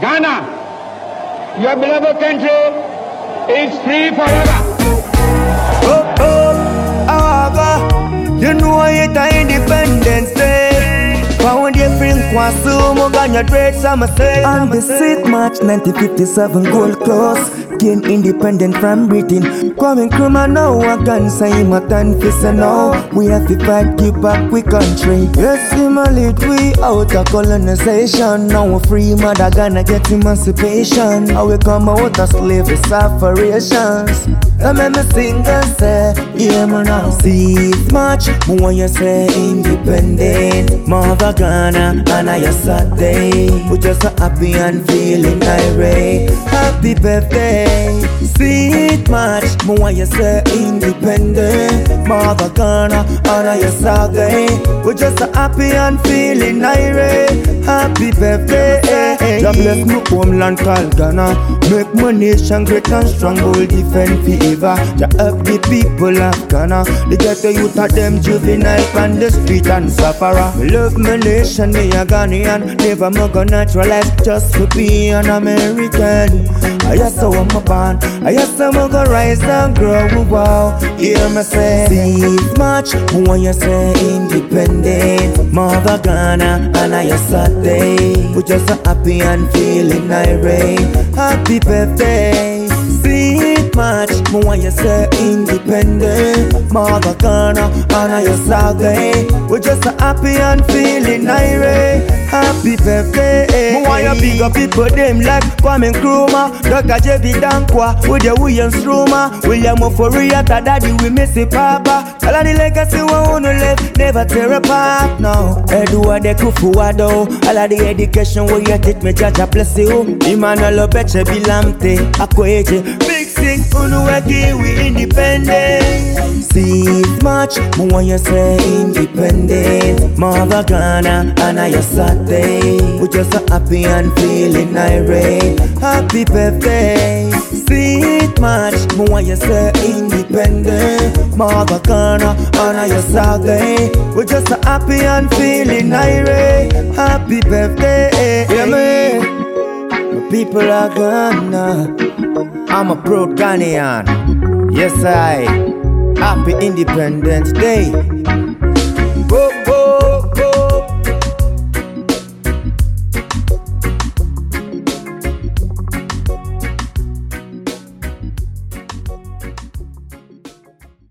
Ghana, your beloved country, is free forever. Friend Kwasumo, got your dreads, I'ma say. On the 6th March 1957 Gold Coast Gain independent from Britain. Coming now I can say a tan fist and now We have to fight give back we country. Yes him a lead we out of colonization. Now we free mother gonna get emancipation. How we come out of slavery separations I make me sing and say Yeah man now 6th March want you say independent Mother Ghana and I Saturday We just so happy and feeling irate. Happy birthday. Sweet Me want you say independent. Mother Ghana and I Saturday We just so happy and feeling irate. Happy birthday God bless my homeland called Ghana. Make my nation great and strong Will defend forever. To help the people of Ghana. They get the youth of them juvenile On the street and sufferer Me love my nation, me a Ghanaian. Never more go naturalize just to be an American. I just saw I'm a born. I just saw I'm go rise and grow. Wow, hear me say March, me want you say? Independent. Mother Ghana and I a Saturday We just so happy and feeling irate Happy birthday Me want you say independent. Mother Ghana and I a Saturday. We just so happy and feeling irate Happy birthday. Me want you big up people them like Kwame Nkrumah Dr. J.B. Danquah With the William Struma William Ofori Atta we miss it papa. Of the legacy we wanna live Never tear apart now Edward Akufo-Addo All of the education we you teach me Jaja bless you. Emmanuel Obeche Bilamte Ako-Adjei Big six Unu weki we independent. Six March Me want you say independent. Mother Ghana And I Saturday We just so happy and feeling irate. Happy birthday. Six March Me want you say independent. Mother Ghana And I Saturday We just so happy and feeling irate. Happy birthday. Yeah man. My people are Ghana I'm a proud Ghanaian. Yes I. Happy Independence Day